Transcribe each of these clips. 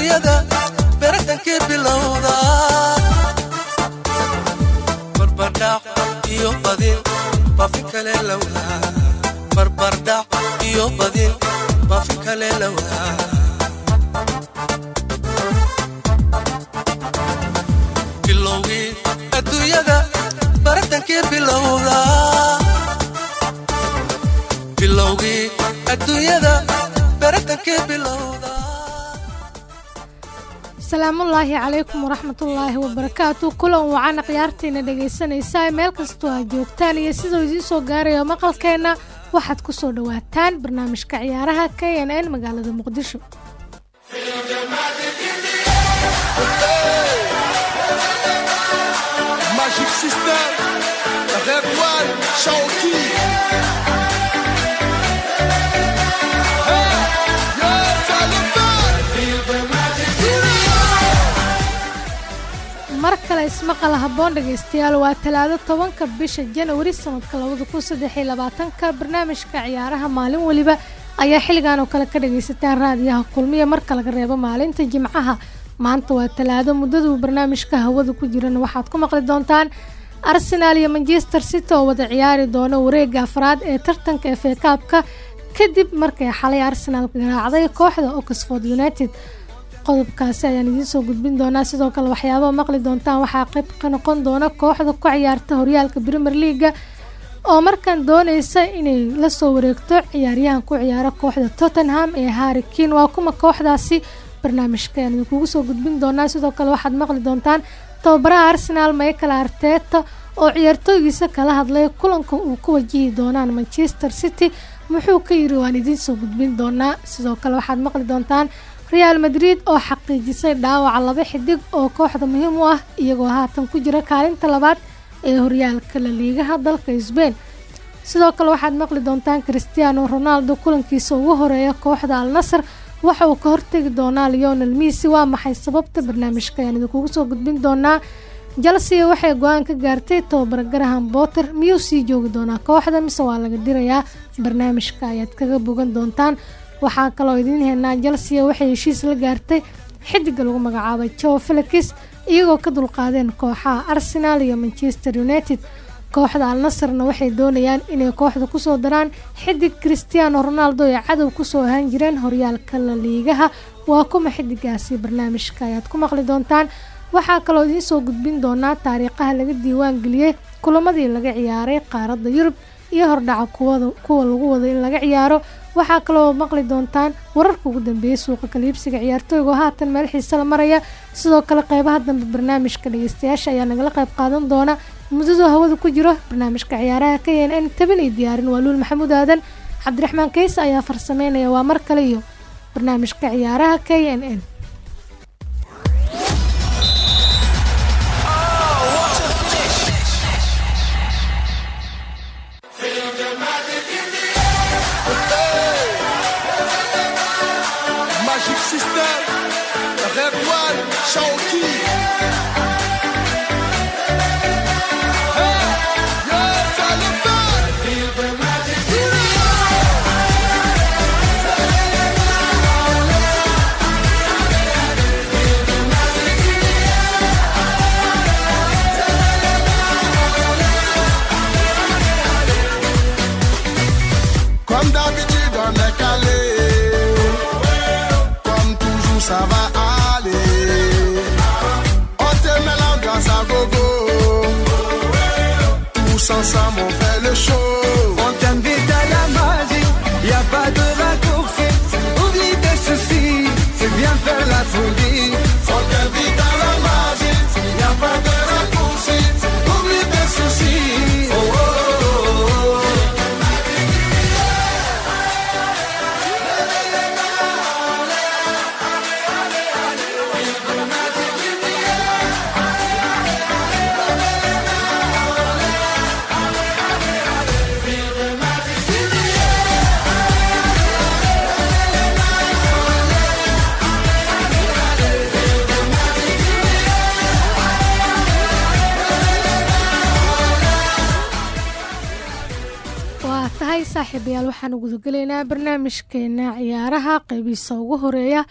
adduunyada beratankii bilowda barbardhac iyo badin bafi kale lawaa barbardhac iyo badin bafi kale lawaa bilowgii adduunyada baratankii bilowda asalaamullaahi calaykum waraxmatullaahi wabarakaatu. Kulan wacana khiyaartiina dhegaysanaysaa. Meel kastoo aad joogtaan iyo siduu idiin soo gaarayo maqalkeenna waxaad ku soo dhowaataan barnaamijka ciyaaraha k n n magaalada muqdisho mar kale ismaqal haboon dhegaystayaal. Waa talaado tobanka bisha janawari sanadka labada kun saddexiyo labaatanka. Barnaamijka ciyaaraha maalin weliba ayaa xilligan oo kale ka dhagaysataan raadiyaha kulmiya. Marka laga reebo maalinta jimcaha maanta waa talaado muddaduu barnaamijka hawada ku jirana waxaad ku maqli doontaan arsenaal iyo manchester city oo wada ciyaari doona wareega afraad ee tartanka efe kaabka kadib markay xalay arsenaal garaacday kooxda oxford united qodobkaasi ayaan idiin soo gudbin doonaa. Sidoo kale waxyaabaa maqli doontaan waxaa qayb ka noqon doona kooxda ku ciyaarta horyaalka premier leaga oo markan dooneysa inay la soo wareegto ciyaaryahan ku ciyaara kooxda tottenham ee harri kiin waa kuma kooxdaasi barnaamijka ayaan idinkugu soo gudbin doonaa. Sidoo kale waxaad maqli doontaan tababaraha arsenaal michael arteta oo ciyaartooygiisa kala hadlay kulanka uu ku wajihi doonaan manchester city. Muxuu ka yiri waan idiin soo gudbin doonaa. Sidoo kale waxaad maqli doontaan real madrid oo xaqiijisay dhaawaca laba xidig oo kooxda muhiim u ah iyagoo haatan ku jira kaalinta labaad ee horyaalka la liigaha dalka sbain sidoo kale waxaad maqli doontaan christiano ronaldo kulankiisa ugu horreeya kooxda al nasar waxa uu ka hortegi doonaa leonel missy waa maxay sababta barnaamijka ayaan idinkugu soo gudbin doonaa? Chelsea waxay go'aan ka gaartay tababara graham botter miyuu sii joogi doonaa kooxda? Mise waa laga dirayaa? Barnaamijka ayaad kaga bogan doontaan waxaa kaloo idiin heynaa chelsea waxay heshiis la gaartay xidiga lagu magacaabay joe felix iyagoo ka dulqaadeen kooxaha arsenal iyo manchester united. Kooxda al nasarna waxay doonayaan inay kooxda ku soo daraan xidig christiano ronaldo ee cadow ku soo ahaan jireen horyaalka la liigaha waa kuma xidigaasi barnaamijka ayaad ku maqli doontaan? Waxaa kaloo idiin soo gudbin doonaa taariikhaha laga diiwaan geliyey kulamadii laga ciyaaray qaaradda yurub iyo hordhaca kuwa lagu wado in laga ciyaaro. Waxaa kaloo maqli doontaan wararka ugu dambeeyay suuqa kaliibsiga ciyaartooyga oo haatan meel xiise la maraya. Sidoo kale qeybaha dambe barnaamijka dhageystayaasha ayaa nagala qayb qaadan doona. Muddaduu hawada ku jiro barnaamijka ciyaaraha k n n taban iyo diyaarin waa luul maxamuud aadan. Cabdiraxmaan kayse ayaa farsameynaya. Waa mar kale iyo barnaamijka ciyaaraha k n n One, barnaamijkeena ciyaaraha qeybiisa ugu horreeya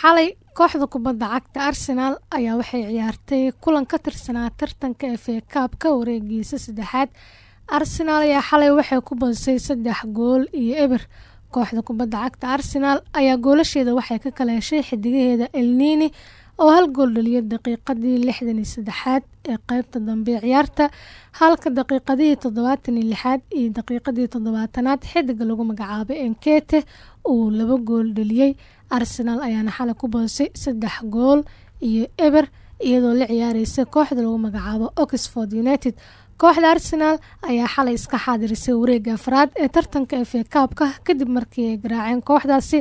xalay kooxda kubadda cagta arsenaal ayaa waxay ciyaartay kulan ka tirsanaa tartanka efe kaabka wareegiisa saddexaad. Arsenaal ayaa xalay waxay ku badisay saddex gool iyo eber. Kooxda kubadda cagta arsenaal ayaa goolasheeda waxay ka kala heshay xidigaheeda elnini oo hal gool dhaliyay daqiiqadii lixdan iyo saddexaad ee qeybta dambe ee ciyaarta halka daqiiqadihii toddobaatan iyo lixaad iyo daqiiqadii toddobaatanaad xidiga lagu magacaabay enkete uu laba gool dhaliyey arsenaal ayaana xalay ku badisay saddex gool iyo eber iyadoo la ciyaareysa kooxda lagu magacaabo oxford united kooxda arsenaal ayaa xalay iska xaadirisay wareega afraad ee tartanka efe kaabka kadib markii ay garaaceen. Kooxdaasi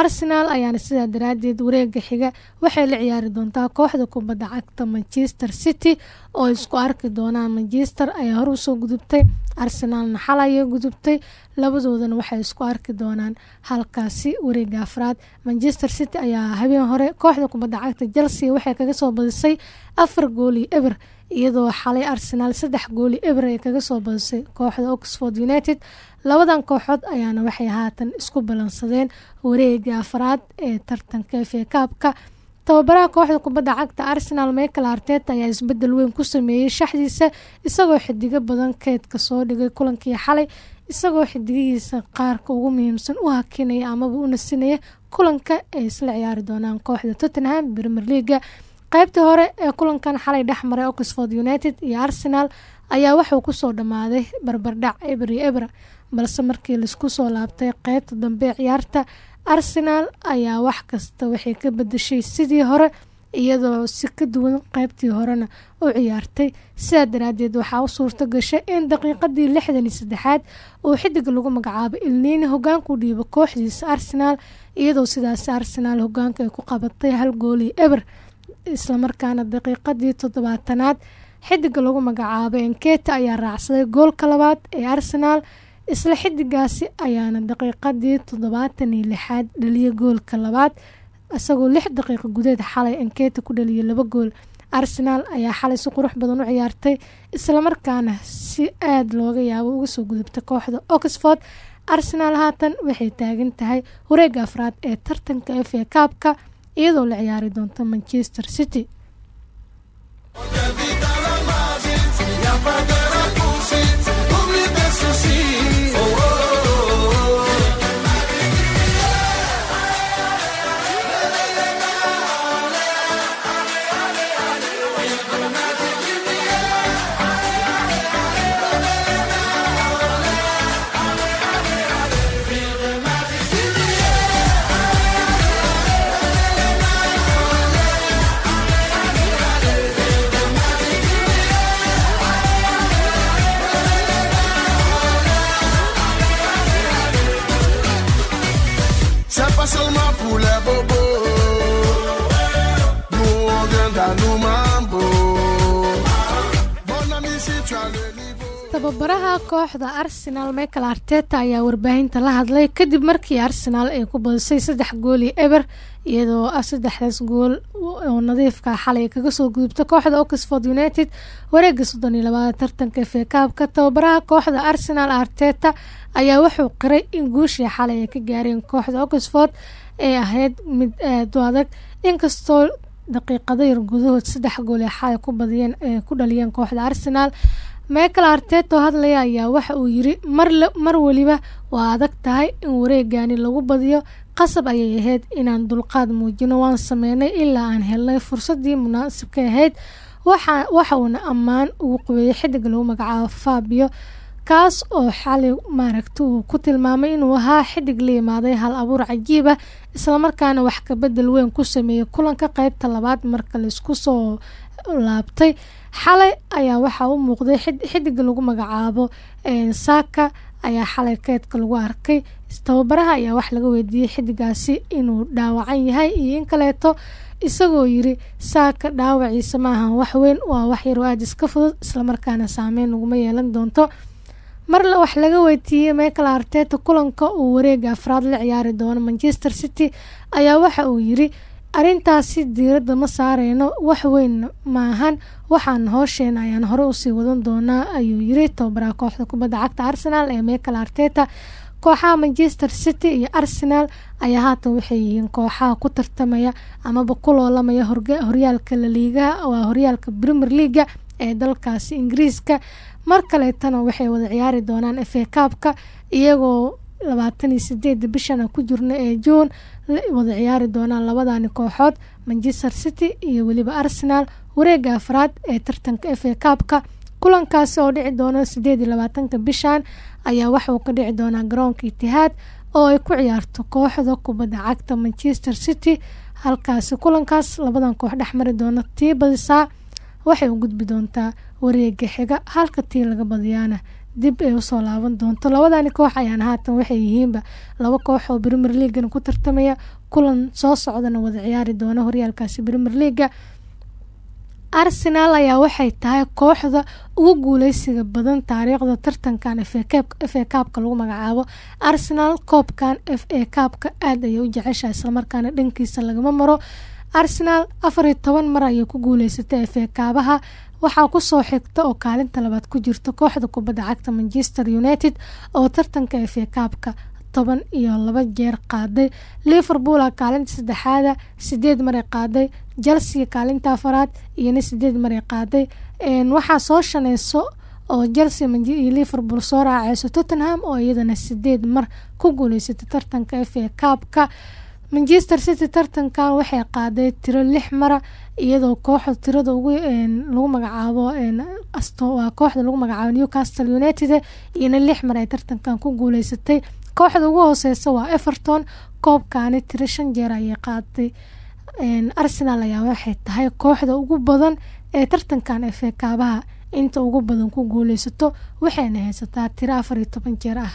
arsenaal ayaana sidaa daraadeed wareega xiga waxay la ciyaari doontaa kooxda kubadda cagta manchester city oo isku arki doonaan. Manchester ayaa hor u soo gudubtay arsenaalna xalaya gudubtay labadoodana waxay isku arki doonaan halkaasi wareega afraad. Manchester city ayaa habeen hore kooxda kubadda cagta chelsea waxay kaga soo badisay afar gool iyo eber iyadoo xalay arsenaal saddex gooli eber ay kaga soo badisay kooxda oxford united. Labadan kooxood ayaana waxay haatan isku ballansadeen wareega afraad ee tartanka efe kaabka tababaraha kooxda kubadda cagta arsenal michael arteta ayaa isbeddel weyn ku sameeyey shaxdiisa isagoo xidigo badan keedka soo dhigay kulankii xalay isagoo xidigihiisa qaarka ugu muhiimsan u hakinaya amaba u nasinaya kulanka ay isla ciyaari doonaan kooxda tottenham premier leaga qaybtii hore ee kulankan xalay dhex maray oxford united iyo arsenal ayaa wuxuu ku soo dhammaaday barbardhac eber iyo ebra balse markii la isku soo laabtay qeybta dambe ciyaarta arsenaal ayaa wax kasta waxay ka bedeshay sidii hore iyadoo si ka duwan qeybtii horena u ciyaartay. Sidaa daraadeed waxaa u suurto gashay in daqiiqadii lixdan iyo uu xidiga lagu magacaabo ilniini hogaanku dhiibo kooxdiisa arsenaal iyadoo sidaasi arsenaal hogaanka ay ku qabatay hal goolii eber islamarkaana daqiiqadii toddobaatanaad xidiga lagu magacaabo enketa ayaa raacsaday goolka labaad ee arsenaal isla xidigaasi ayaana daqiiqadii toddobaatan iyo lixaad dhaliyay goolka labaad isagoo lix daqiiqo gudeed xalay enketa ku dhaliyay laba gool. Arsenaal ayaa xalay si qurux badan u ciyaartay islamarkaana si aada looga yaabo uga soo gudubtay kooxda oxford. Arsenaal haatan waxay taagan tahay wareega afraad ee tartanka efe kaabka iyadoo la ciyaari doonto manchester city tababaraha kooxda arsenal michael arteta ayaa warbaahinta la hadlay kadib markii arsenal ay ku badisay saddex gool iyo eber iyadoo ah saddexdaas gool oo nadiifka xalay kaga soo gudubta kooxda oxford united. Wareega soddon iyo labaad tartanka efe kaabka tababaraha kooxda arsenal arteta ayaa wuxuu qiray in guushii xalay ay ka gaareen kooxda oxford ee ahayd mid aada u adag. Inkastoo daqiiqado yar gudahood saddex gool ee xalay ku badiyeen ee ku dhaliyeen kooxda arsenal michael arteta oo hadlaya ayaa waxa uu yiri mar weliba waa adag tahay in wareegani lagu badiyo. Qasab ayay ahayd inaan dulqaad muujino waan sameynay ilaa aan helnay fursadii munaasibka ahayd. Waxa uuna ammaan ugu qabeeyey xidig lagu magacaabo fabio kaas oo xalay maaragta uu ku tilmaamay inuu ahaa xidig la hal abuur cajiib ah islamarkaana wax kabedel weyn ku sameeyey kulanka qeybta labaad marka la isku soo laabtay xalay ayaa waxaa u muuqday xidiga lagu magacaabo saaka ayaa xalay keedka lagu arkay. Tababaraha ayaa wax laga weydiiyey xidigaasi inuu dhaawacan yahay iyo in kaleeto isagoo yiri saaka dhaawaciisa maahan wax weyn waa wax yar oo aada iska fudud islamarkaana saameyn uguma yeelan doonto. Mar wax laga weydiiyey michael arteta kulanka uu wareega afraad la ciyaari doono manchester city ayaa waxa uu yiri arrintaasi diiradda ma saareyno wax weyn maahan waxaan hoosheen ayaan hore u sii wadan doonaa ayuu yiri tababaraha kooxda kubadda cagta arsenal ee michael arteta. Kooxaha manchester city iyo arsenal ayaa haatan waxay yihiin kooxaha ku tartamaya amaba ku loolamaya horyaalka laliigaha waa horyaalka premier leaga ee dalkaasi ingiriiska. Mar kaleetana waxay wada ciyaari doonaan efe kaabka iyagoo labaatan iyo sideeda bishana ku jirna ee juun wada ciyaari doonaan labadani kooxood manchester city iyo weliba arsenal. Wareega afraad ee tartanka efe kaabka kulankaasi oo dhici doona sideed iyo labaatanka bishan ayaa waxauu ka dhici doonaa garoonka itihaad oo ay ku ciyaarto kooxda kubadda cagta manchester city. Halkaasi kulankaas labadan koox dhexmari doona tii badisaa waxay u gudbi doontaa wareega xiga halka tii laga badiyaana dib ay u soo laaban doonto. Labadani koox ayaana haatan waxay yihiinba laba koox oo premier leagana ku tartamaya kulan soo socdana wada ciyaari doona horyaalkaasi premier leaga arsenal ayaa waxay tahay kooxda ugu guuleysiga badan taariikhda tartankan f a kaabka lagu magacaabo. Arsenal koobkan f a kaabka aada ayay u jeceshaha islamarkaana dhankiisa lagama maro. Arsenal afar iyo toban mar ayay ku guuleysatay f a kaabaha waxaa ku soo xigta oo kaalinta labaad ku jirta kooxda kubadda cagta manchester united oo tartanka a kaabka toban iyo laba jeer qaaday. Liverpoola kaalinta saddexaada sideed maray qaaday. Chelsea kaalinta afaraad iyona sideed maray qaaday. Waxaa soo shaneyso oo chelsea iyo liverpool soo raaceyso tottenham oo iyadana sideed mar ku guuleysatay tartanka a kaabka manchester city tartankan waxay qaaday tiro lix mara iyadoo kooxda tirada ugu lagu magacaabo waa kooxda lagu magacaabo newcastle united iyona lix mar ay tartankan ku guuleysatay. Kooxda ugu hooseysa waa everton koobkaani tiro shan jeer ayay qaaday. Arsenal ayaa waxay tahay kooxda ugu badan ee tartankan efe kaabaha inta ugu badan ku guuleysato waxayna haysataa tiro afar iyo toban jeer ah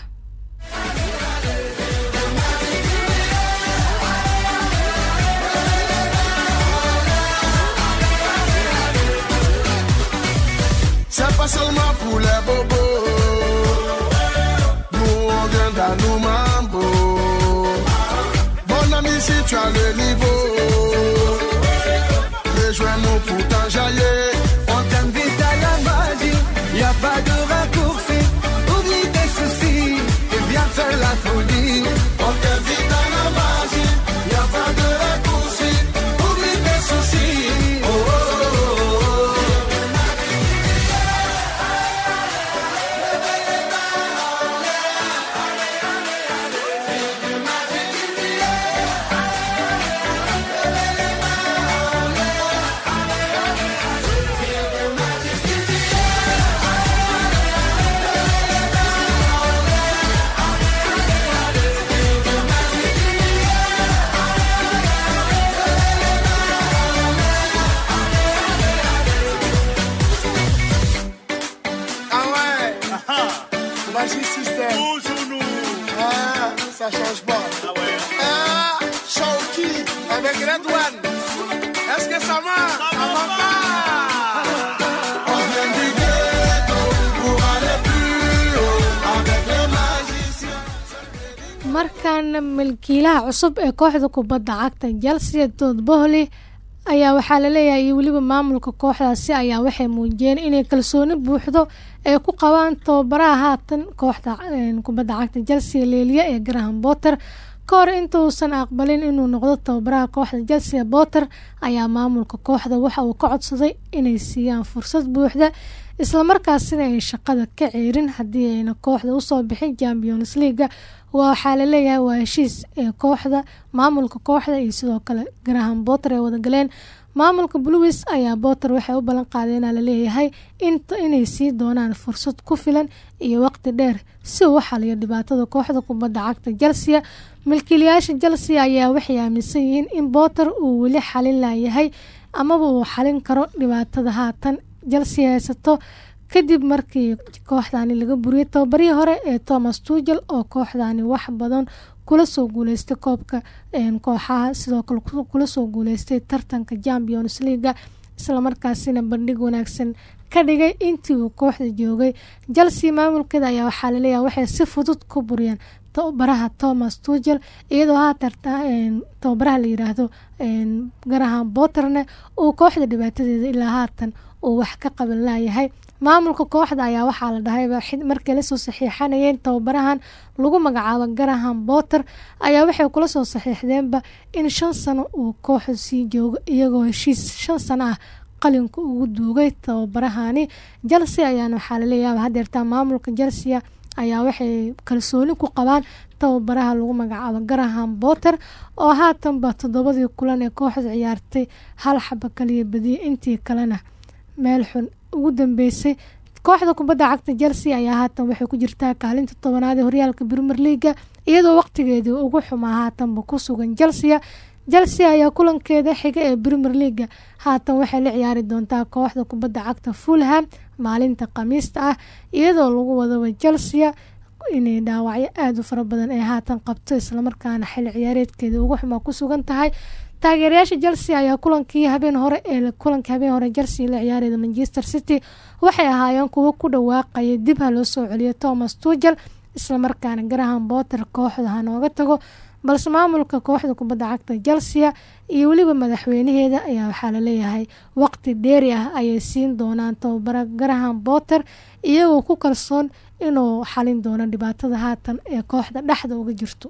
C'est pas seulement pour les bobos. Nous on vient dans mambo. Mon ami, si tu as le niveau, rejoins-nous pour t'enjailler. Cusub ee kooxda kubadda cagta chelsea dood bohli ayaa waxaa la leeyahay iyo weliba maamulka kooxdaasi ayaa waxay muujiyeen inay kalsooni buuxdo ay ku qabaan tababaraha haatan kooxda kubadda cagta chelsea leeliya ee graham botter ka hor inta uusan aqbalin inuu noqdo tababaraha kooxda chelsea botter ayaa maamulka kooxda waxa uu ka codsaday inay siiyaan fursad buuxda islamarkaasina ay shaqada ka ceerin haddii ayna kooxda u soo bixin champions leaga waxaa la leeyahay waa heshiis ee kooxda maamulka kooxda iyo sidoo kale graham botter ay wadagaleen maamulka bluis ayaa botter waxay u ballan qaadeenaa la leeyahay inay sii doonaan fursad ku filan iyo waqti dheer si uu xaliyo dhibaatada kooxda kubadda cagta chelsea milkiilayaasha chelsea ayaa waxay aaminsan yihiin in botter uu weli xalin layahay amaba uu xalin karo dhibaatada haatan. Chelsea haysato kadib markii kooxdani laga buriyay tababarihii hore ee thomas tugel oo kooxdani wax badan kula soo guuleystay koobka kooxaha sidoo kale kula soo guuleystay tartanka champions leaga islamarkaasina bandhig wanaagsan ka dhigay intii uu kooxda joogay. Chelsea maamulkeeda ayaa waxaa la leeyahay waxay si fudud ku buriyeen tababaraha thomas tugel iyadoo haatarta tababaraha la yiraahdo garahan boterne uu kooxda dhibaatadeeda ilaa haatan uu wax ka qaban laayahay. Maamulka kooxda ayaa waxaa la dhahayba markay la soo saxiixanayeen tababarahan lagu magacaabo garahan boter ayaa waxay kula soo saxiixdeenba in shan sano uu kooxda sii joogo iyagoo heshiis shan sano ah qalinka ugu duugay tababarahani chelsea ayaana waxaa laleeyaaba hadeertaa maamulka chelsea ayaa waxay kalsooni ku qabaan tababaraha lagu magacaabo garahan boter oo haatanba toddobadii kulan ee kooxda ciyaartay hal xaba kaliya badiyay intii kalena meel xun ugu dambeysay. Kooxda kubadda cagta chelsea ayaa haatan waxay ku jirtaa kaalinta tobanaad ee horyaalka premier leaga iyadoo waqtigeedii ugu xumaa haatanba ku sugan chelsea chelsea ayaa kulankeeda xiga ee premier leaga haatan waxay la ciyaari doontaa kooxda kubadda cagta fulham maalinta khamiista ah iyadoo lagu wadaba chelsea inay dhaawacyo aada u fara badan ee haatan qabto islamarkaana xilli ciyaareedkeeda ugu xumaa ku sugan tahay. Taageerayaasha chelsea ayaa kulankii habeen hore ee kulankii habeen hore chelsea la ciyaareyda manchester city. Waxay ahaayeen kuwo ku dhawaaqaya dib ha loo soo celiyo thomas tugel islamarkaana garahan boter kooxda ha nooga tago balse maamulka kooxda kubadda cagta chelsea iyo weliba madaxweynaheeda ayaa waxaa la leeyahay waqti dheeri ah ayay siin doonaan tababara garahan boter iyagoo ku kalsoon inuu xalin doono dhibaatada haatan ee kooxda dhexda uga jirto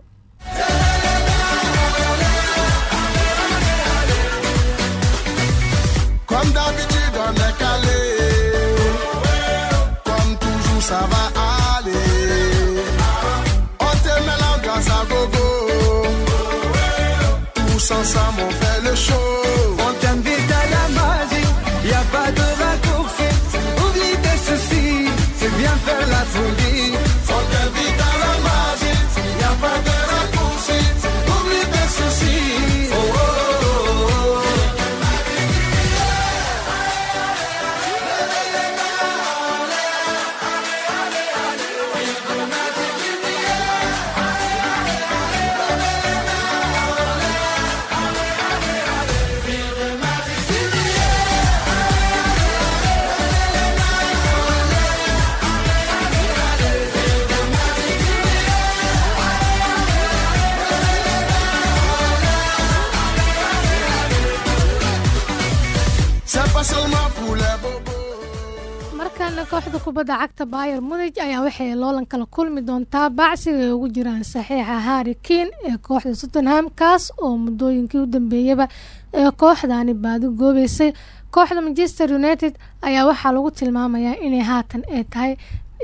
kubadda cagta bayer munig ayaa waxay loolan kala kulmi doontaa bacsiga ay ugu jiraan saxiixa harri kane ee kooxda tottenham kaas oo muddooyinkii u dambeeyaba ee kooxdani baadi goobeysay kooxda manchester united ayaa waxaa lagu tilmaamayaa inay haatan ay tahay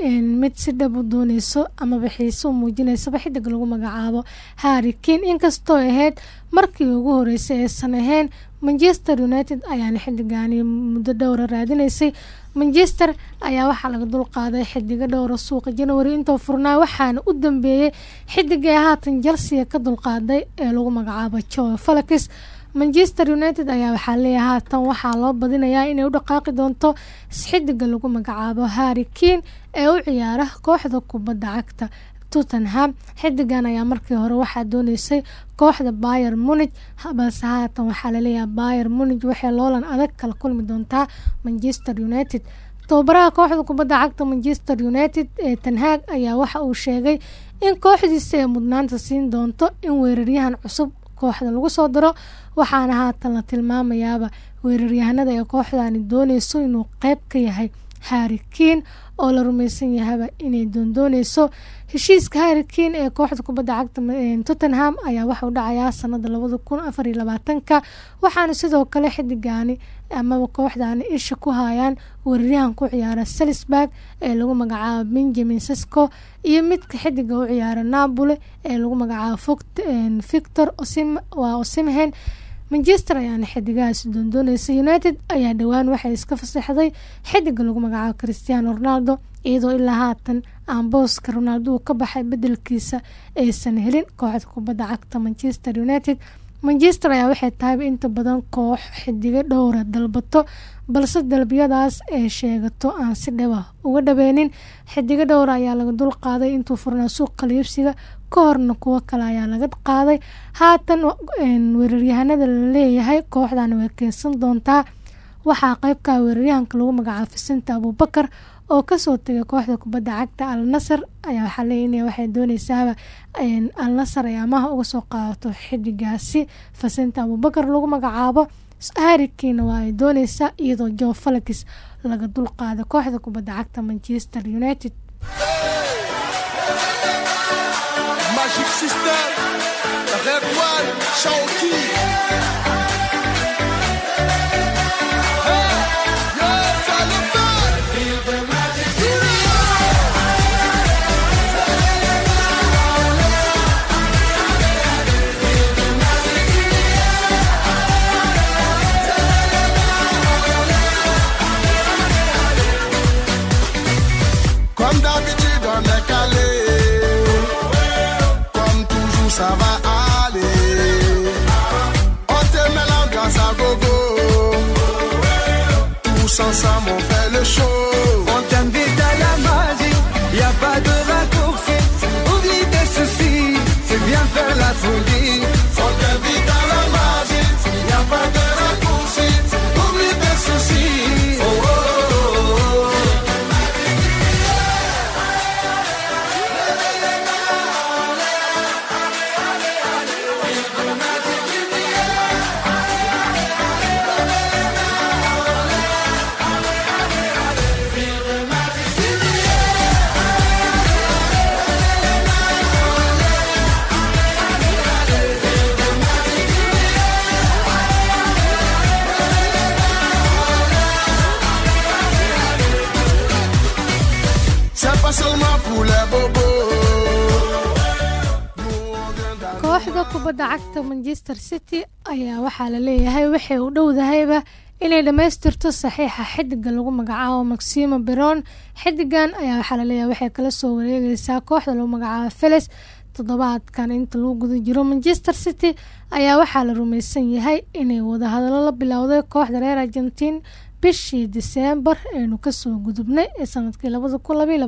mid si dhab u dooneyso amaba xiise u muujineysaba xidig lagu magacaabo harri kane. Inkastoo ahayd markii ugu horeysay aysan ahayn manchester united ayaana xidigani muddo dhowra raadineysay manchester ayaa waxaa laga dulqaaday xidigo dhowra suuqa january. Intoo furnaa waxaana u dambeeyey xidiga haatan chelsea ka dulqaaday ee lagu magacaabo joe falakis manchester united ayaa waxaa leeyahay haatan waxaa loo badinayaa inay u dhaqaaqi doonto xidiga lagu magacaabo harri kane ee u ciyaara kooxda kubadda cagta tottenham. Xidigan ayaa markii hore waxaa dooneysay kooxda bayer munig balse haatan waxaa la leeyahay bayer munig waxay loolan adag kala kulmi doontaa manchester united. Tababaraha kooxda kubadda cagta manchester united ee tanhaag ayaa waxa uu sheegay in kooxdiisa ay mudnaanta siin doonto in weeraryahan cusub kooxda lagu soo daro waxaana haatan la tilmaamayaaba weeraryahanada ee kooxdani dooneyso inuu qeyb ka yahay harri kane oo la rumeysan yahaba inay doondooneyso heshiiska harri kane ee kooxda kubadda cagta tottenham ayaa waxauu dhacayaa sanada labada kun afar iyo labaatanka. Waxaana sidoo kale xidigani amaba kooxdani isha ku hayaan weeraryahan ku ciyaara salisburg ee lagu magacaabo benjamin sesco iyo midka xidiga u ciyaara napoli ee lagu magacaabo victor waa osimhen manchester ayaana xidigahaasi doondooneysa united ayaa dhowaan waxay iska fasaxday xidiga lagu magacaabo christiano ronaldo iyadoo ilaa haatan aan booska ronaldo ka baxay bedelkiisa aysan helin kooxda kubadda cagta manchester united. Manchester ayaa waxay tahayba inta badan koox xidigo dhowra dalbato balse dalbiyadaas ay sheegato aan si dhaba uga dhabeenin xidigo dhowra ayaa laga dul qaaday intuu furnaa suuq kaliibsiga ka horna kuwo kale ayaa laga qaaday. Haatan weeraryahanada la leeyahay kooxdani way keensan doontaa. Waxaa qeybkaa weeraryahanka lagu magacaabo fisinta abubakar oo ka soo tegay kooxda kubadda cagta al nasar ayaa waxaa leeyahay in waxay dooneysaaba al nasar ay amaha uga soo qaadato xidigaasi fasinta abubakar lagu magacaabo harrikiina waa ay dooneysaa iyadoo jo falakis laga dulqaada kooxda kubadda cagta manchester united Magic System, Red One, Shaoki. Kooxda kubadda cagta manchester city ayaa waxaa la leeyahay waxay u dhowdahayba inay dhammaystirto saxiixa xidiga lagu magacaabo maximo beron xidigan ayaa waxaa la leeyahay waxay kala soo wareegeysaa kooxda lagu magacaabo felis toddobaadkan inta lagu guda jiro manchester city ayaa waxaa la rumeysan yahay inay wadahadalo la bilowday kooxda reer argentin bishii diseembar aynu ka soo gudubnay ee sannadkii labada kun labaiy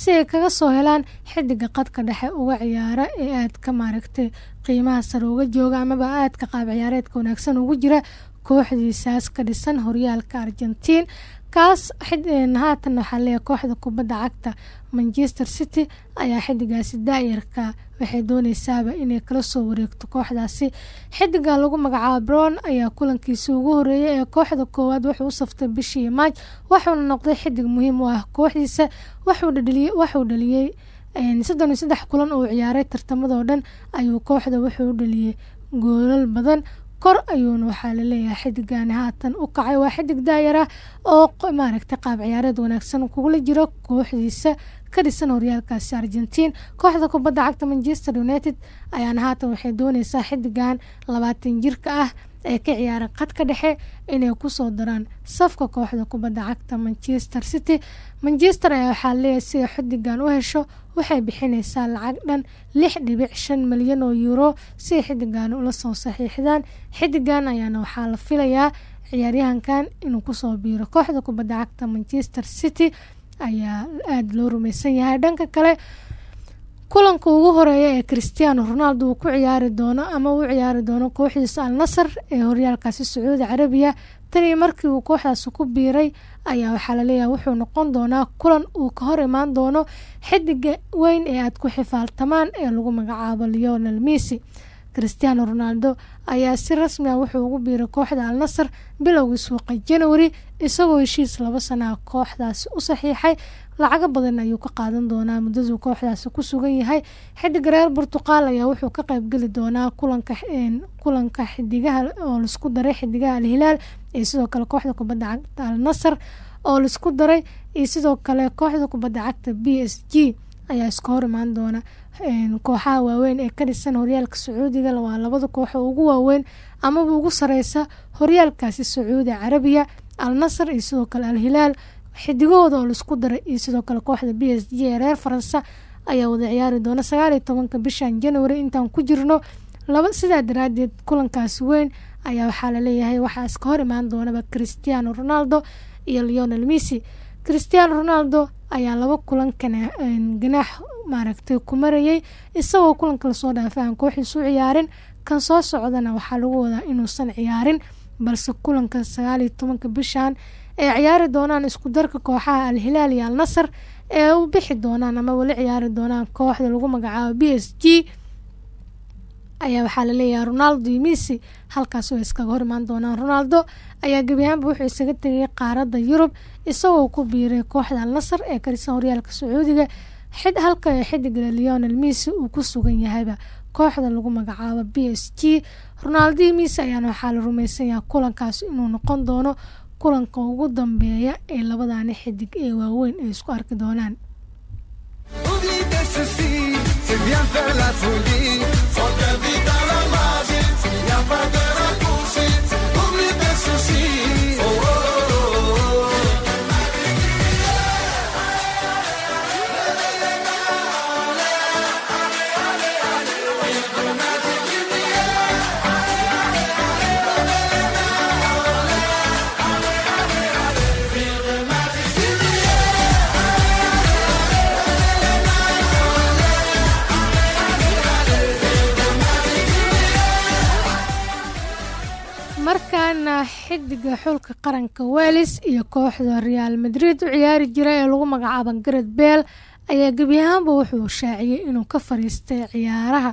si ay kaga soo helaan xidiga qadka dhexe uga ciyaara ee aadka maaragtay qiimaha sare uga jooga amaba aadka qaab ciyaareedka wanaagsan ugu jira kooxdiisaas ka dhisan horyaalka argentiin kaas haatan waxaa leeyahay kooxda kubadda cagta manchester city ayaa xidigaasi daayarka waxay dooneysaaba inay kala soo wareegto kooxdaasi. Xidiga lagu magacaabo brown ayaa kulankiisii ugu horeeyay ee kooxda koowaad wuxuu u saftay bishii maaj wuxuuna noqday xidig muhiim u ah kooxdiisa waxuu dhaliyey soddon iyo saddex kulan uu ciyaaray tartamadoo dhan ayuu kooxda wuxuu u dhaliyey goolal badan kor ayuuna waxaa la leeyahay xidigani haatan u kacay. Waa xidig daayar ah oo maaragtay qaab ciyaareed wanaagsan kugula jiro kooxdiisa ka dhisan horyaalkaasi argentiin. Kooxda kubadda cagta manchester united ayaana haatan waxay dooneysaa xidigan labaatan jirka ah ee ka ciyaara qadka dhexe inay ku soo daraan safka kooxda kubadda cagta manchester city. Manchester ayaa waxaa leeyahay si ay xidigan u hesho waxay bixineysaa lacag dhan lix dhibic shan milyan oo euro si ay xidigan ula soo saxiixdaan. Xidigan ayaana waxaa la filayaa ciyaaryahankan inuu ku soo biiro. Kooxda kubadda cagta manchester city ayaa aada loo rumeysan yahay. Dhanka kale kulanka ugu horreeya ee christiano ronaldo uu ku ciyaari doono ama uu ciyaari doono kooxdiisa al nasar ee horyaalkaasi sacuudi carabiya tanii markii uu kooxdaasi ku biiray ayaa waxaa la leeyahay wuxuu noqon doonaa kulan uu ka hor imaan doono xidiga weyn ee aad ku xifaaltamaan ee lagu magacaabo leonel missy christiano ronaldo ayaa si rasmi ah wuxuu ugu biiray kooxda al nasar bilowgii suuqa january isagoo heshiis laba sana ah kooxdaasi u saxiixay lacago badan ayuu ka qaadan doonaa muddaduu kooxdaasi ku sugan yahay. Xidiga reer burtuqaal ayaa wuxuu ka qaybgeli doonaa kulanka xidigaha oo la isku daray xidigaha alhilaal iyo sidoo kale kooxda kubadda cagta al nasar oo la isku daray iyo sidoo kale kooxda kubadda cagta b s g ayaa iska hor imaan doona. Kooxaha waaweyn ee ka dhisan horyaalka sacuudiga waa labada kooxo ugu waaweyn amaba ugu sareysa horyaalkaasi sacuudi carabiya al nasar iyo sidoo kale al hilaal xidigahooda oo la isku daray iyo sidoo kale kooxda b s g ee reer faransa ayaa wada ciyaari doona sagaaliyo tobanka bishan january intaan ku jirno. Laba sidaa daraadeed kulankaasi weyn ayaa waxaa la leeyahay waxaa iska hor imaan doonaba christiano ronaldo iyo leonel missy christiano ronaldo ayaa laba kulan ganaax maaragtay ku marayay isagoo kulanka la soo dhaafay aan kooxiisu ciyaarin. Kan soo socdana waxaa lagu wadaa inuusan ciyaarin balse kulanka sagaaliyo tobanka bishan ay ciyaari doonaan isku darka kooxaha al-hilaal iyo al nasar ee u bixi doonaan ama weli ciyaari doonaan kooxda lagu magacaabo b s g. Ayaa waxaa ronaldo iyo missy halkaas oo iskaga hor doonaan ronaldo. Ayaa gebi ahaanba wuxuu isaga tegay qaaradda yurub isagoo ku biiray kooxda al nasar ee karisan horyaalka sacuudiga. Xid halka ee xidiga leonel uu ku sugan yahayba kooxda lagu magacaabo b s g. Ronaldo iyo missy ayaana waxaa la rumaysan yahay kulankaas inuu noqon doono kulanka ugu dambeeya ee labadaani xidig ee waaweyn ay isku arki doonaan xidiga xulka qaranka welis iyo kooxda real madrid u ciyaari jira ee lagu magacaabo garet beel ayaa gebi ahaanba wuxuu shaaciyey inuu ka fariistay ciyaaraha.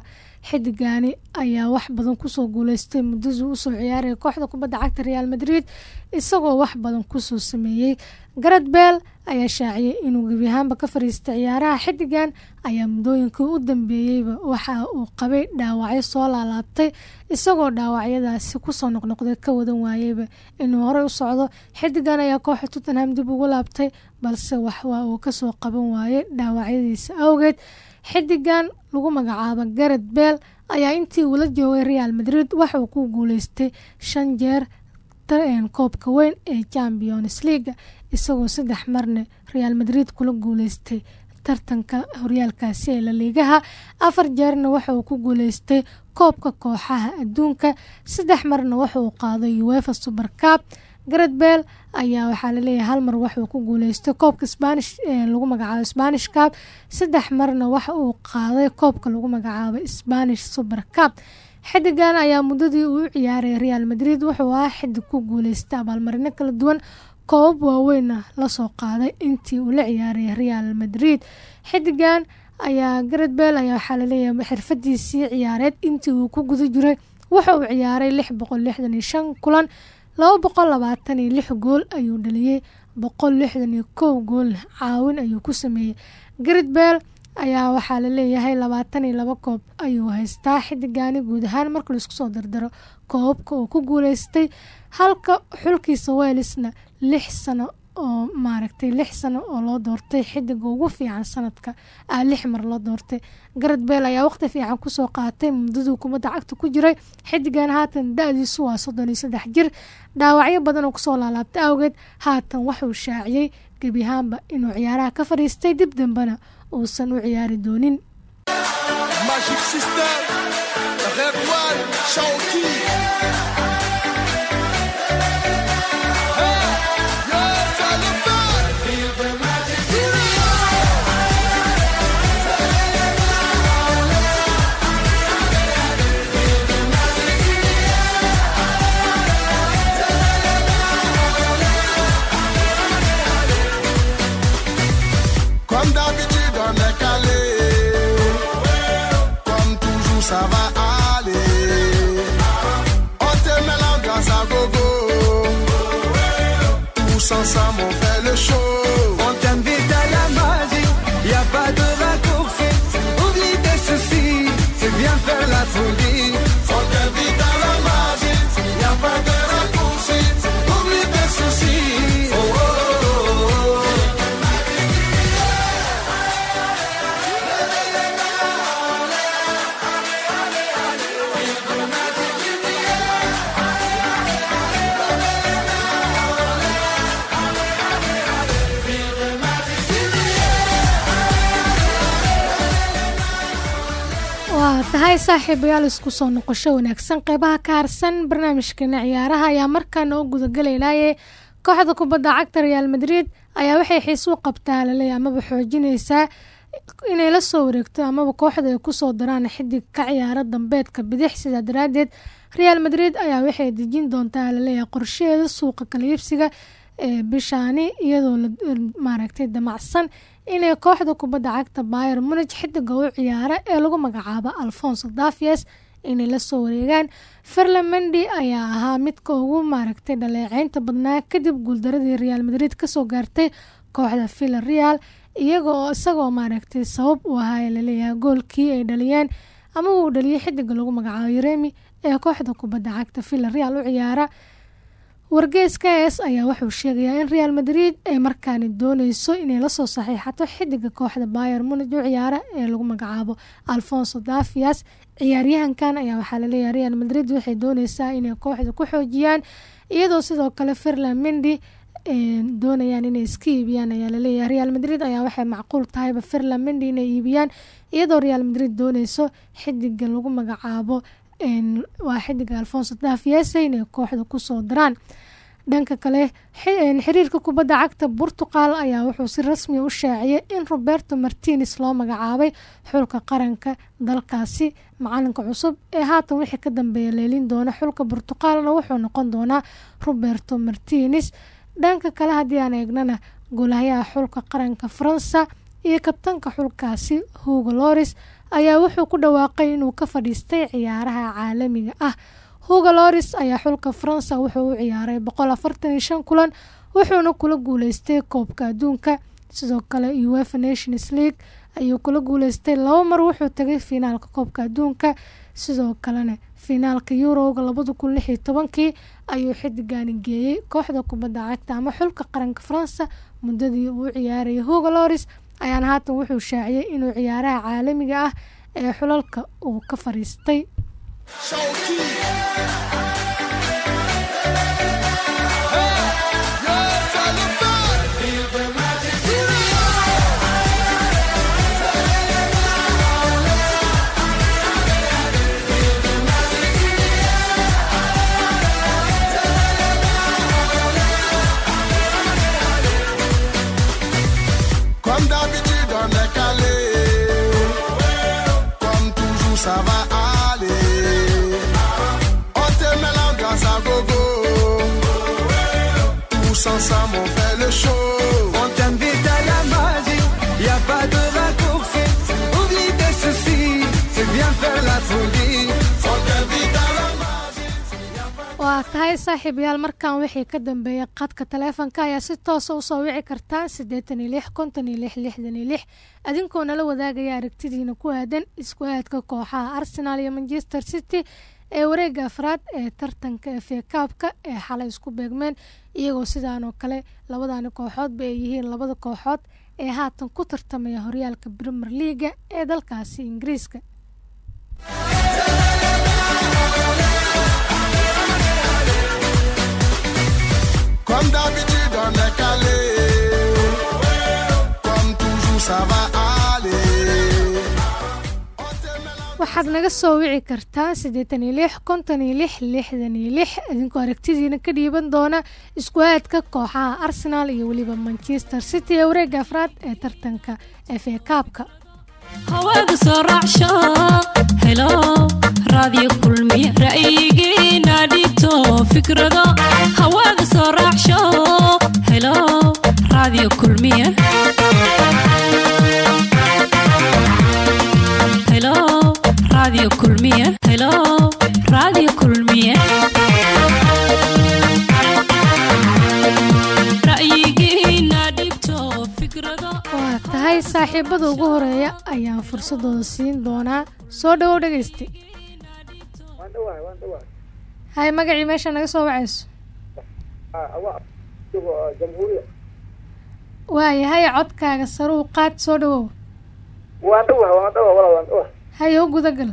Xidigani ayaa wax badan ku soo guuleystay muddadii u soo ciyaaraya kooxda kubadda cagta real madrid isagoo wax badan ku soo sameeyey garet beel ayaa shaaciyey inuu gebi ahaanba ka fariistay ciyaaraha xidigan ayaa muddooyinkii u dambeeyeyba waxa uu qabay dhaawacyo soo laalaabtay isagoo dhaawacyadaasi ku soo noqnoqday ka wadan waayeyba. Inuu horey u socdo xidigan ayaa kooxa tottenham dib ugu laabtay balse waxwaa uu ka soo qaban waayey dhaawacyadiisa awgeed. Xidigan lagu magacaabo garet beel ayaa intii uula joogay real madrid waxauu ku guuleystay shan jeer koobka weyn ee champions leaga isagoo saddex marna real madrid kula guuleystay tartanka horyaalkaasi ee laliigaha afar jeerna waxa uu ku guuleystay koobka kooxaha adduunka saddex marna waxa uu qaaday uefa supercab garet beel ayaa waxaa la leeyahay hal mar waxuu ku guuleystay koobka spanish ee lagu magacaabo spanish cab saddex marna waxa uu qaaday koobka lagu magacaabo spanish super cab xidigan ayaa muddadii uu ciyaaray real madrid wuxuu ahaa xidig ku guuleystay abaalmarino kala duwan. Koobab waaweynna la soo qaaday intii uu la ciyaaray real madrid. Xidigan ayaa garet beel ayaa waxaa la leeyahay xirfadiisii ciyaareed intii uu ku guda jiray. Waxa uu ciyaaray lix boqol lixdan iyo shan kulan laba boqol labaatan iyo lix gool ayuu dhaliyey boqol lixdan iyo kow goolna caawin ayuu ku sameeyey garet beel ayaa waxaa la leeyahay labaatan iyo laba koob. Ayuu haystaa xidigani guud ahaan marka la isku soo dardaro. Koobabka uu ku guuleystay halka xulkiisa weelisna lix sano oo maaragtay lix sano oo loo doortay xidiga ugu fiican sanadka. Ah lix mar loo doortay. Garet beel ayaa waqti fiican ku soo qaatay. Muddaduu kubadda cagta ku jiray. Xidigan haatan da-diisu waa soddon iyo saddex jir. Dhaawacyo badan oo ku soo laalaabtay awgeed haatan waxuu shaaciyey gebi ahaanba inuu ciyaaraha ka fadhiistay dib dambena uusan u ciyaari doonin tahay saaxiibayaal isku soo noqosho wanaagsan. Qeybaha ka harsan barnaamijkeena ciyaaraha ayaa markaana u gudagalaynaaye. Kooxda kubadda cagta real madrid ayaa waxay xiis u qabtaa laleeya amaba xoojinaysaa inay la soo wareegto amaba kooxda ay ku soo daraan xidig ka ciyaara dambeedka bidix. Sidaa daraadeed real madrid ayaa waxay dejin doontaa la leeyahay qorsheeda suuqa kala iibsiga ee bishaani iyadoo maaragtay damacsan inay kooxda kubadda cagta bayer munij xidiga u ciyaara ee lagu magacaabo alfonso dafies inay la soo wareegaan. Ferlamendi ayaa ahaa midka ugu maaragtay dhaleeceynta badnaa kadib guuldaradii real madrid ka soo gaartay kooxda villa real iyagoo isagoo maaragtay sabab u ahaa ee la leeyahay goolkii ay dhaliyeen ama uu dhaliyay xidiga lagu magacaabo yeremi ee kooxda kubadda cagta villa real u ciyaara wargeeska es ayaa wuxuu sheegayaa in real madrid ay markaani dooneyso inay la soo saxiixato xidiga kooxda bayer munij u ciyaara ee lagu magacaabo alfonso dafias ciyaaryahankan ayaa waxaa la leeyahay real madrid waxay dooneysaa inay kooxda ku xoojiyaan iyadoo sidoo kale ferland mendi doonayaan inay iska iibiyaan ayaa la leeyahay real madrid ayaa waxay macquul tahayba ferland mendi inay iibiyaan iyadoo real madrid dooneyso xidiga lagu magacaabo waa xidiga alfonso dafiese inay kooxda ku soo daraan. Dhanka kale xiriirka kubadda cagta portugal ayaa wuxuu si rasmi u shaaciyay in roberto martines loo magacaabay xulka qaranka dalkaasi. Macalinka cusub ee haatan wixii ka dambeeya leelin doona xulka portugalna wuxuu noqon doonaa roberto martines dhanka kale haddii aan eegnana goolahayaha xulka qaranka faransa iyo kabtanka xulkaasi hugo loris ayaa wuxuu ku dhawaaqay inuu ka fadhiistay ciyaaraha caalamiga ah. Hugo loris ayaa xulka faransa wuxuu u ciyaaray kulan wuxuuna kula guuleystay koobka adduunka. Sidoo kale uefa nations league ayuu kula guuleystay laba mar wuxuu tagay fiinaalka koobka adduunka. Sidoo kalena lix iyo tobankii ayuu xidigani geeyey kooxda kubadda cagta ama xulka qaranka faransa. Muddadii uu ciyaarayay hugo loris ayaana haatan wuxuu shaaciyay inuu ciyaaraha caalamiga ah ee xulalka uu ka fadhiistay saaxiibayaal markan wixii ka dambeeyay qadka taleefonka ayaa si toosa u soo wici kartaan siddeetan adinkoo nala wadaagaya aragtidiina ku aadan isku aadka kooxaha arsenal iyo manchester city ee wareega afraad ee tartanka efe kaabka ee xalay isku beegmeen iyagoo sidaanoo kale labadani kooxoodba ay yihiin labada kooxood ee haatan ku tartamaya horyaalka premier leaga ee dalkaasi ingiriiska waxaad naga soo wici kartaa siddeetan iyo lix konton iyo lix lixdan iyo lix. Idinkoo aragtidiina ka dhiiban doona isku aadka kooxaha arsenal iyo weliba manchester city ee wareega afraad ee tartanka efe kaabka kulmiye. Helo raadiyo kulmiye. Waa tahay saaxiibada ugu horreeya ayaan fursadooda siin doonaa. Soo dhawow dhegeysta hay magacii meesha naga soo wacayso. Waayahay codkaaga saruu qaad soo dhawow. Waan dhawahay waan dhawahay walaal waan dhawahay hay u gudagal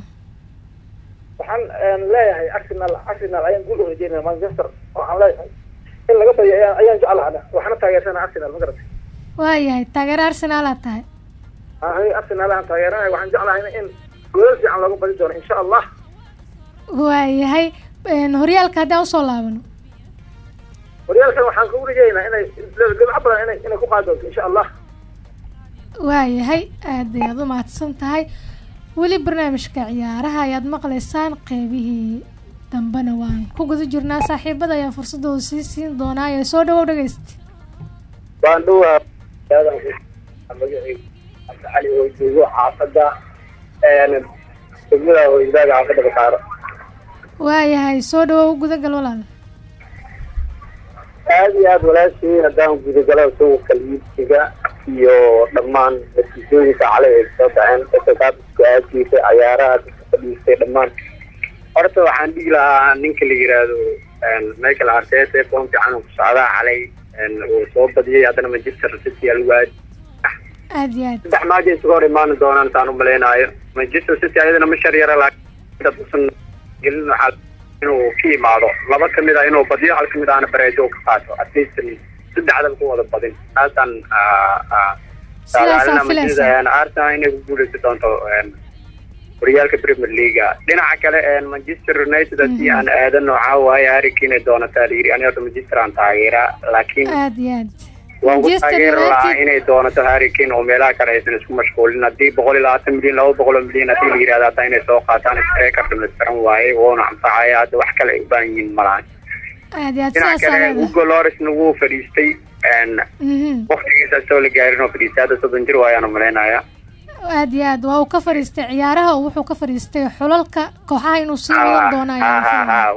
waxaan een, leeyahay arsenal arsenal ayaan guul u rajeynaya manchester waxaan leeyahay in laga badiyo ayaan ayaan jeclahay waxaana taageersana arsenal ma garatay waayahay taageero arsenaalaad tahay. Ahay arsenal aan taageeranahay waxaan jeclahay in goolal fiican looga badi doono insha allah. Waayahay horyaalka haddaan u soo laabano. Horyaalkan waxaan kugu rajeynaa inay gabco badan inay inay ku qaadi doonto insha allah. Waayahay aad ayaad u mahadsan tahay weli barnaamijka ciyaaraha ayaad maqlaysaan qeybihii dambena waan ku guda jirnaa. Saaxiibada ayaan fursadooda sii siin doonaa ee soo dhawow dhegeysta waan dhowaa magacii cali oo joogo xaafada degmada hoysdaaga xaafada bakaaro waayahay soo dhawow gudagal walaal aada iyo aada walaashii haddaan gudagalo sawirka liibsiga iyo dhammaan natiijooyinka calay ay soo dhaceen aadkiisa cayaaraha dadka fadhiistay dhammaan. Horta waxaan dhigi lahaa ninka la yiraahdo michael arteta ee foom fiican uu ku socdaa calay uu soo badiyay haddana manchester city aa lagu aadi. Aada iyo aad. Saddex maaja isuga hor imaani doonaan saan u malaynayo. Manchester city ayadana ma shar yara laakiin dad usan gelin waxaa inuu ka yimaado laba ka mid ah inuu badiyo hal ka mid ahna bareejo ka qaato. At least saddexdan ku wada badin. Taasaan Sidaasaa filaysa. Arsenal inay ku guuleysan doonto horyaalka premier leaga dhinaca kale manchester united haddii aan aadano waxaa waaye harikine doonataa la yiri ani horta manchester aan taageeraa laakiin waan ku taageeri lahaa United- inay doonato harikane oo meelaha kale aysan isku mashquulin haddii boqol iyo labaatan milyan laba boqol oo milyan haddii la yidhahda hataa inay soo qaataan striker dhamaystiran waaye woona anfacaya hadda wax kale ay u baahan yihiin malahan dhinaca kale hugo lorisna wuu fadhiistay Mhm. waktigiisa asoo la gaarin oo fadhiistay hadda soddon jir waayaan u malaynaya aada iyo aad waa uu ka fadhiistay ciyaaraha wuxuu ka fadhiistay xulalka kooxaha inuu sii wadan doono ayaan filaya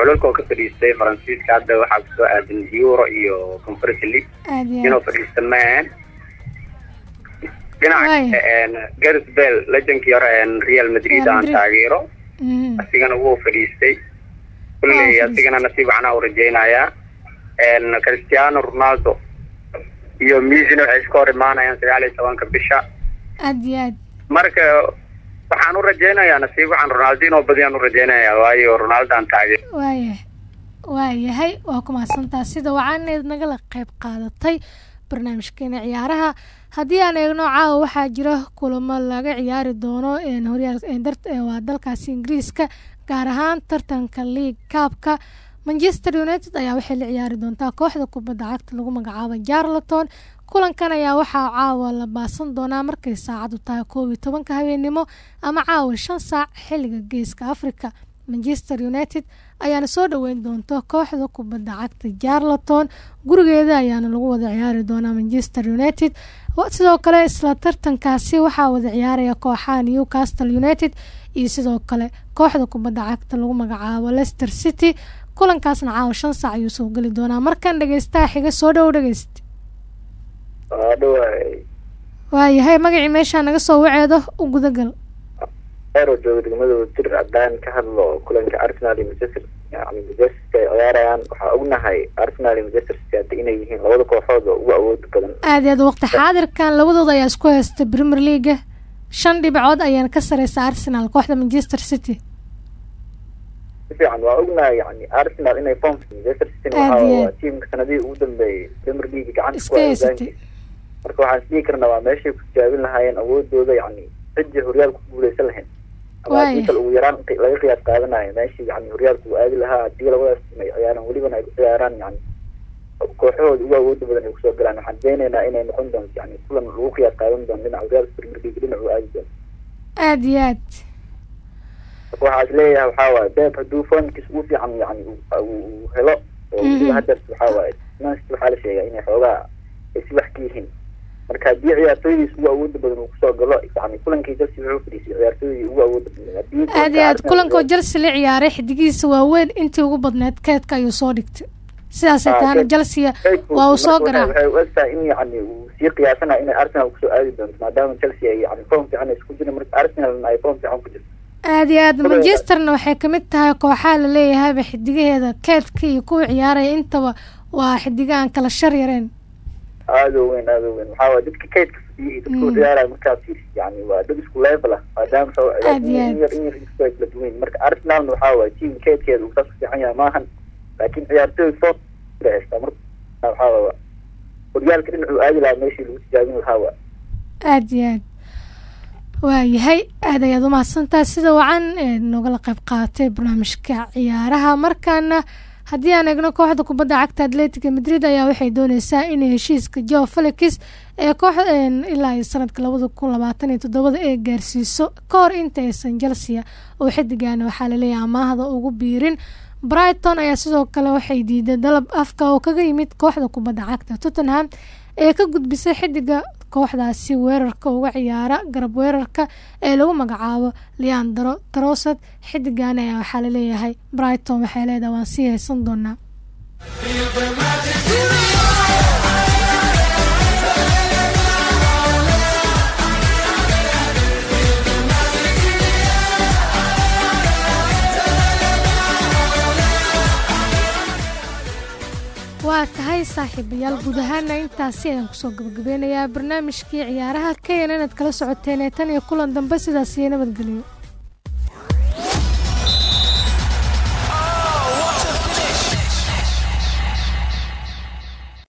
culalka oo ka fadhiistay faransiiska hadda waxaa ku soo aadan euro iyo conference league. Inuu aad. Fadhiista dhinaca gareth bell legendkii hore real madrid aan taageero. Mhm. asigana wuu fadhiistay kulley asigana nasiib waxna u rajaynayaa cristiano ronaldo. Iyo misina waxay iska hor imaanayaan sagaal iyo tobanka bisha aada iyo aad marka waxaan u rajaynayaa nasiib waxaan ronaldo inoo badiyaan u rajaynayaa waayo ronaldo aan taageer waayahay waayahay waa ku mahadsantaa sida wacaneed nagala qayb qaadatay barnaamijkeena ciyaaraha haddii aan eegno caawa waxaa jira kulamo laga ciyaari doono een horyaal een dart- waa dalkaasi ingiriiska gaar ahaan tartanka league kaabka manchester united ayaa waxay la ciyaari doontaa kooxda kubadda cagta lagu magacaabo jarlaton kulankan ayaa waxaa caawa la baasan doonaa markay saacadu tahay koob iyo tobanka habeenimo ama caawa shan saac xilliga geeska africa manchester united ayaana soo dhoweyn doonta kooxda kubadda cagta jarlaton gurigeeda ayaana lagu wada ciyaari doonaa manchester united. Sidoo kale isla tartankaasi waxaa wada ciyaaraya kooxaha newcastle united iyo sidoo kale kooxda kubadda cagta lagu magacaabo leicester city kulankaasna caawa shan saac ayuu soo geli doonaa. Markan dhegeystaha xiga soo dhow dhegeyst waayahay magacii meeshaa naga soo waceedo u gudagal. Eero jooga degmada wajir haddaan ka hadlo kulanka arsenal iyo manchester yani manchester ay ciyaarayaan. Waxaa ognahay arsenal iyo manchester city inay yihiin labada kooxood oo ugu awood badan. Aad aad waqti xaadirkan labadooda ayaa isku haysta premier leaga shan dhibcood ayaana ka sareysa arsenal kooxda manchester city si fiican waa ognahay yani arsenal inay form manchester city Aad waxaa iyo waa aad. tiimka sanadihii ugu dambeeyay. Premier league gacanta ku hogaankiisa. marka waxaan isdhihi karnaa waa meeshay ku tijaabin lahaayeen awoodooda yani cidii horyaalka ku guuleysan lahayn. Ama haddii ugu yaraan laga qiyaas qaadanayo meeshii yani horyaalka uu aadi lahaa haddii labadaas team ay ciyaaraan welibana ay ku ciyaaraan yani kooxahooda ugu awooda badan ay ku soo galaan. Waxaan rajaynaynaa inay noqon doonto yani kulan lagu qiyaas qaadan doono dhinaca horyaalka premier league dhinac uu aadi doono aad iyo aad waxaa leeyahay waxaa waaye beeb hadduu formkiis ugu fiican yani uu- uu uu helo. Oo Mhm. weliba hadda waxaa waaye Man City waxaa la sheegaa inay xoogaa ay si wax ka yihiin. Marka haddii ciyaartooydiis ugu awooda badan uu ku soo galo yani kulankii Chelsea wuxuu fadhiisay ciyaartooydii ugu awooda badan. Aad iyo aad kulankoo chelsea la ciyaaray xidigihiisa waaweyn intii ugu badneed keedka ayuu soo dhigtay. Sidaasay Ah, tahana chelsea waa uu soo marka waxay- u egtahay in yani uu sii qiyaasanayo inay Arsenal ku soo aadi doonto maadaama Chelsea ay yani form fiican isku jirin marka Arsenalna ay form fiican ku jirto aad iyo aad manchesterna waxay ka mid tahay kooxaha la leeyahayba xidigaheeda keedka iyo kuwa ciyaaraya intaba waa xidiga aan kala shar yareen. Aada u weyn aada u weyn. Waxaa waay dadka dadka Mm. u ciyaaraya markaa fiiris yani waa dad isku level ah maadaama kala yihiin. marka arsenalna waxaa waay team kaydkeeda uu saas u fiican yahay maahan. Laakiin ciyaartooy soo haystaa marka waxaa waay. Horyaalka dhinacuu aadi lahaa meeshii lagu tijaabin lahaa waa aad iyo aad waayahay aad ayaad umahadsantahay sida wacan nogala qayb qaadatay barnaamijka ciyaaraha. Markaana haddii aan eegno kooxda kubadda cagta atletica madrid ayaa waxay dooneysaa inay heshiiska joe felix ee koox ilaa iyo sanadka labada kun labaatan iyo toddobada ee gaarsiiso. Ka inta aysan chelsea oo xidigaana waxaa la leeyahay amaahda ugu biirin. Brighton ayaa sidoo kale waxay diiday dalab afka oo kaga yimid kooxda kubadda cagta tottenham ee ka gudbisay xidiga kooxdaasi weerarka uga ciyaara garab weerarka ee lagu magacaabo leandro trosad xidigan ayaa waxaa la leeyahay brighton waxay leedahay waan sii haysan doonaa waa tahay saaxiibayaal guud ahaana intaasi ayaan ku soo gabagabeynayaa barnaamijkii ciyaaraha keyana inaad kala socoteen ee tan iyo kulan dambe sidaas iyo nabadgelyo